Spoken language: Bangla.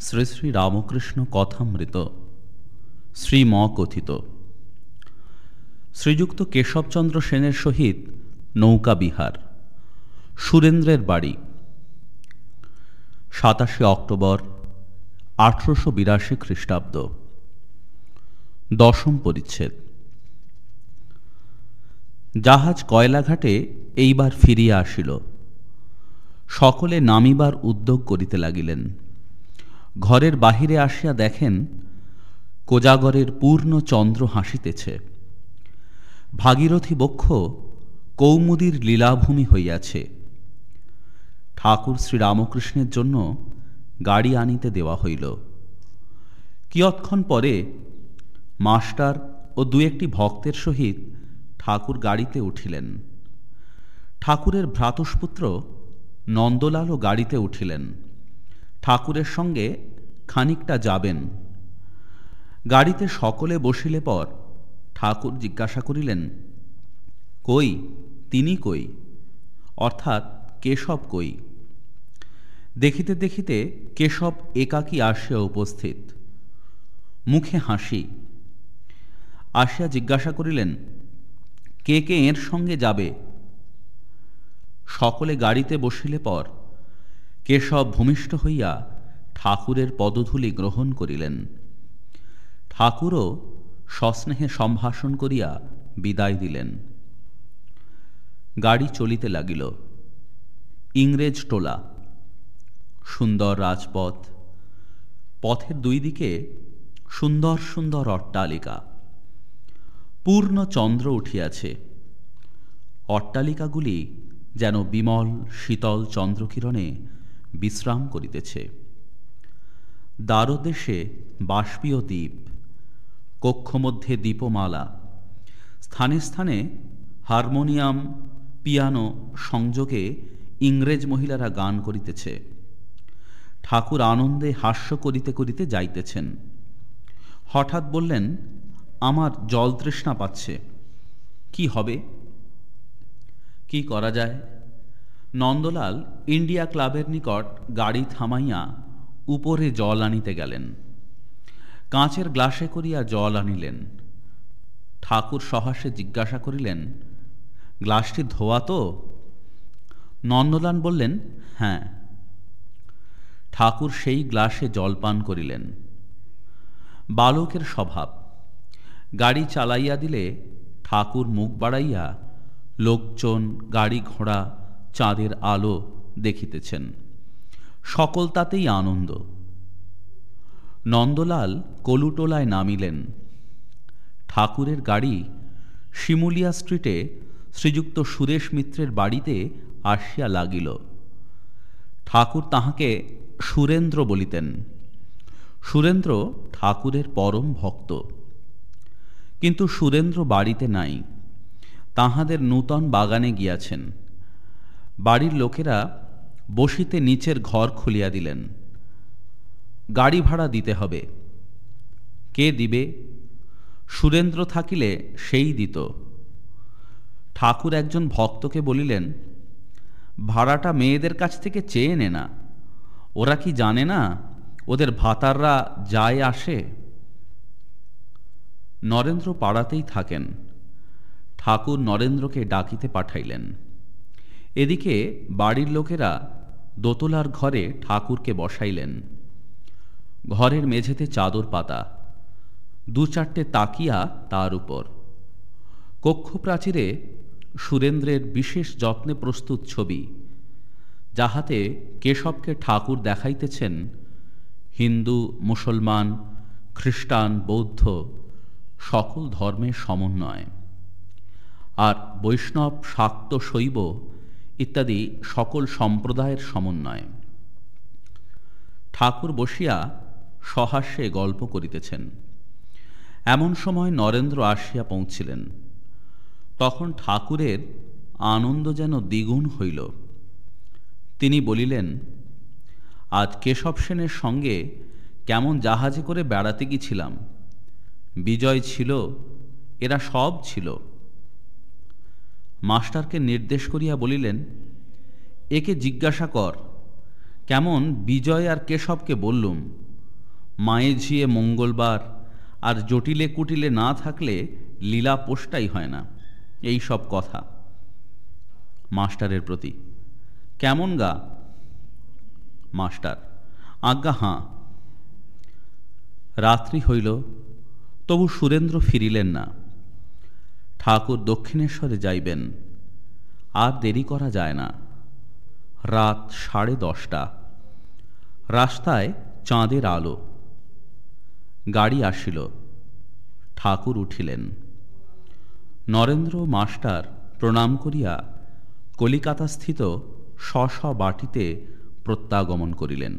শ্রী শ্রী রামকৃষ্ণ কথামৃত শ্রীম কথিত শ্রীযুক্ত কেশবচন্দ্র সেনের সহিত নৌকা বিহার, সুরেন্দ্রের বাড়ি। সাতাশে অক্টোবর, আঠারোশো বিরাশি খ্রিস্টাব্দ। দশম পরিচ্ছেদ। জাহাজ কয়লাঘাটে এইবার ফিরিয়া আসিল। সকলে নামিবার উদ্যোগ করিতে লাগিলেন। ঘরের বাহিরে আসিয়া দেখেন কোজাগরের পূর্ণ চন্দ্র হাসিতেছে। ভাগীরথী বক্ষ কৌমুদীর লীলাভূমি হইয়াছে। ঠাকুর শ্রীরামকৃষ্ণের জন্য গাড়ি আনিতে দেওয়া হইল। কিয়ৎক্ষণ পরে মাস্টার ও দু একটি ভক্তের সহিত ঠাকুর গাড়িতে উঠিলেন। ঠাকুরের ভ্রাতুষ্পুত্র নন্দলালও গাড়িতে উঠিলেন। ঠাকুরের সঙ্গে খানিকটা যাবেন। গাড়িতে সকলে বসিলে পর ঠাকুর জিজ্ঞাসা করিলেন, কই, তিনি কই? অর্থাৎ কেশব কই? দেখিতে দেখিতে কেশব একাকী আসিয়া উপস্থিত। মুখে হাসি। আসিয়া জিজ্ঞাসা করিলেন, কে কে এর সঙ্গে যাবে? সকলে গাড়িতে বসিলে পর কেশব ভূমিষ্ঠ হইয়া ঠাকুরের পদধূলি গ্রহণ করিলেন। ঠাকুরও সস্নেহে সম্ভাষণ করিয়া বিদায় দিলেন। গাড়ি চলিতে লাগিল। ইংরেজ টোলা, সুন্দর রাজপথ, পথের দুই দিকে সুন্দর সুন্দর অট্টালিকা। পূর্ণ চন্দ্র উঠিয়াছে। অট্টালিকাগুলি যেন বিমল শীতল চন্দ্রকিরণে বিশ্রাম করিতেছে। দ্বারদেশে বাষ্পীয় দ্বীপ, কক্ষমধ্যে দীপমালা, স্থানে স্থানে হারমোনিয়াম, পিয়ানো সংযোগে ইংরেজ মহিলারা গান করিতেছে। ঠাকুর আনন্দে হাস্য করিতে করিতে যাইতেছেন। হঠাৎ বললেন, আমার জল তৃষ্ণা পাচ্ছে। কি হবে? কি করা যায়? নন্দলাল ইন্ডিয়া ক্লাবের নিকট গাড়ি থামাইয়া উপরে জল আনিতে গেলেন। কাঁচের গ্লাসে করিয়া জল আনিলেন। ঠাকুর সহাসে জিজ্ঞাসা করিলেন, গ্লাসটি ধোয়া তো? নন্দলাল বললেন হ্যাঁ। ঠাকুর সেই গ্লাসে জল পান করিলেন। বালকের স্বভাব, গাড়ি চালাইয়া দিলে ঠাকুর মুখ বাড়াইয়া লোকজন, গাড়ি ঘোড়া চাঁদের আলো দেখিতেছেন। সকল তাতেই আনন্দ। নন্দলাল কলুটোলায় নামিলেন। ঠাকুরের গাড়ি শিমুলিয়া স্ট্রিটে শ্রীযুক্ত সুরেশ মিত্রের বাড়িতে আসিয়া লাগিল। ঠাকুর তাহাকে সুরেন্দ্র বলিতেন। সুরেন্দ্র ঠাকুরের পরম ভক্ত। কিন্তু সুরেন্দ্র বাড়িতে নাই। তাহাদের নূতন বাগানে গিয়াছেন। বাড়ির লোকেরা বসিতে নিচের ঘর খুলিয়া দিলেন। গাড়ি ভাড়া দিতে হবে। কে দিবে? সুরেন্দ্র থাকিলে সেই দিত। ঠাকুর একজন ভক্তকে বলিলেন, ভাড়াটা মেয়েদের কাছ থেকে চেয়ে নে না। ওরা কি জানে না ওদের ভাতাররা যায় আসে? নরেন্দ্র পাড়াতেই থাকেন। ঠাকুর নরেন্দ্রকে ডাকিতে পাঠাইলেন। এদিকে বাড়ির লোকেরা দোতলার ঘরে ঠাকুরকে বসাইলেন। ঘরের মেঝেতে চাদর পাতা, দু চারটে তাকিয়া তার উপর। কক্ষ প্রাচীরে সুরেন্দ্রের বিশেষ যত্নে প্রস্তুত ছবি, যাহাতে কেশবকে ঠাকুর দেখাইতেছেন হিন্দু, মুসলমান, খ্রিস্টান, বৌদ্ধ, সকল ধর্মের সমন্বয়। আর বৈষ্ণব শাক্ত শৈব ইত্যাদি সকল সম্প্রদায়ের সমন্বয়। ঠাকুর বসিয়া সহাস্যে গল্প করিতেছেন। এমন সময় নরেন্দ্র আসিয়া পৌঁছিলেন। তখন ঠাকুরের আনন্দ যেন দ্বিগুণ হইল। তিনি বলিলেন, আজ কেশব সেনের সঙ্গে কেমন জাহাজে করে বেড়াতে গিয়েছিলাম। বিজয় ছিল, এরা সব ছিল। মাস্টারকে নির্দেশ করিয়া বলিলেন, একে জিজ্ঞাসা কর, কেমন বিজয় আর কেশবকে বললুম? মায়ে ঝিয়ে মঙ্গলবার আর জটিলে কুটিলে না থাকলে লীলা পোষ্টাই হয় না। এই সব কথা। মাস্টারের প্রতি, কেমন গা? মাস্টার, আজ্ঞা, হাঁ। রাত্রি হইল, তবু সুরেন্দ্র ফিরিলেন না। ঠাকুর দক্ষিণেশ্বরে যাইবেন। আর দেরি করা যায় না। রাত সাড়ে দশটা। রাস্তায় চাঁদের আলো। গাড়ি আসিল। ঠাকুর উঠিলেন। নরেন্দ্র মাস্টার প্রণাম করিয়া কলিকাতাস্থিত স্ব বাটিতে প্রত্যাগমন করিলেন।